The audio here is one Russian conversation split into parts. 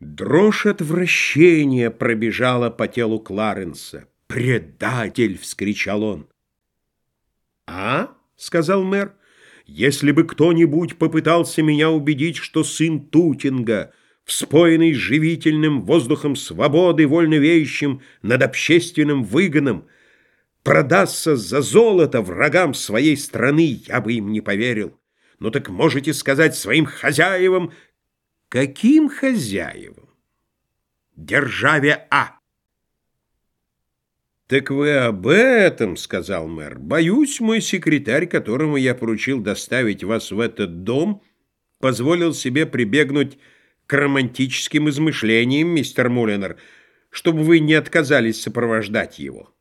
Дрожь отвращения пробежала по телу Кларенса. «Предатель!» — вскричал он. «А?» — сказал мэр. «Если бы кто-нибудь попытался меня убедить, что сын Тутинга, вспоенный живительным воздухом свободы, вольновеющим над общественным выгоном, продастся за золото врагам своей страны, я бы им не поверил. Ну так можете сказать своим хозяевам, Каким хозяевам? Державе А. «Так вы об этом, — сказал мэр. Боюсь, мой секретарь, которому я поручил доставить вас в этот дом, позволил себе прибегнуть к романтическим измышлениям, мистер Мулинер, чтобы вы не отказались сопровождать его.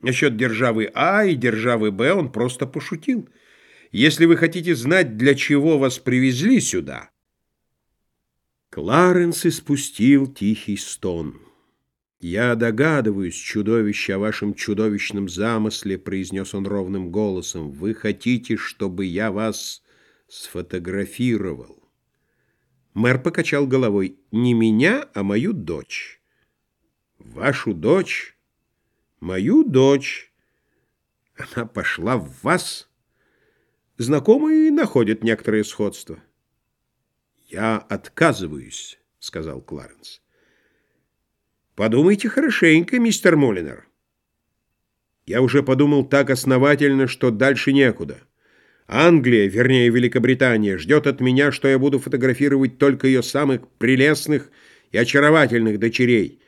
Насчет державы А и державы Б он просто пошутил. Если вы хотите знать, для чего вас привезли сюда, Кларенс испустил тихий стон. «Я догадываюсь, чудовище, о вашем чудовищном замысле», — произнес он ровным голосом. «Вы хотите, чтобы я вас сфотографировал?» Мэр покачал головой. «Не меня, а мою дочь». «Вашу дочь?» «Мою дочь». Она пошла в вас? Знакомые находят некоторые сходства. «Я отказываюсь», — сказал Кларенс. «Подумайте хорошенько, мистер Молинер. Я уже подумал так основательно, что дальше некуда. Англия, вернее Великобритания, ждет от меня, что я буду фотографировать только ее самых прелестных и очаровательных дочерей.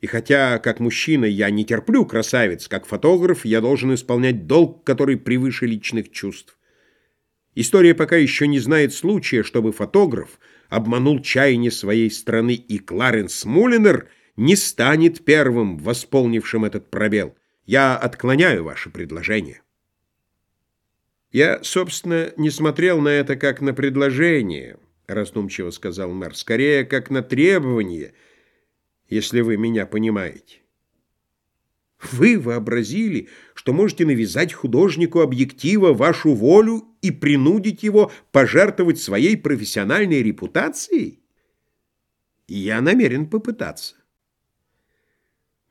И хотя, как мужчина, я не терплю красавиц, как фотограф, я должен исполнять долг, который превыше личных чувств. История пока еще не знает случая, чтобы фотограф обманул чаяние своей страны, и Кларенс Мулинер не станет первым, восполнившим этот пробел. Я отклоняю ваше предложение. Я, собственно, не смотрел на это как на предложение, раздумчиво сказал мэр, скорее как на требование, если вы меня понимаете. Вы вообразили, что можете навязать художнику объектива вашу волю и принудить его пожертвовать своей профессиональной репутацией? Я намерен попытаться.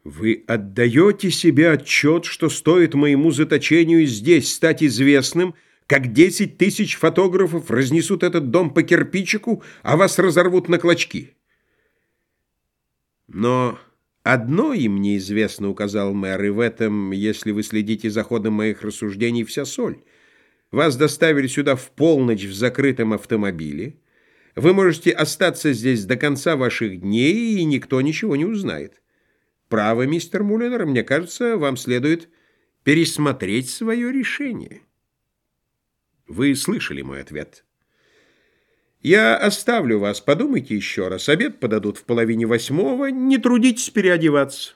Вы отдаете себе отчет, что стоит моему заточению здесь стать известным, как десять тысяч фотографов разнесут этот дом по кирпичику, а вас разорвут на клочки. Но... «Одно им неизвестно», — указал мэр, — «и в этом, если вы следите за ходом моих рассуждений, вся соль. Вас доставили сюда в полночь в закрытом автомобиле. Вы можете остаться здесь до конца ваших дней, и никто ничего не узнает. Право, мистер Муллинер, мне кажется, вам следует пересмотреть свое решение». Вы слышали мой ответ. Я оставлю вас, подумайте еще раз. Обед подадут в половине восьмого, не трудитесь переодеваться.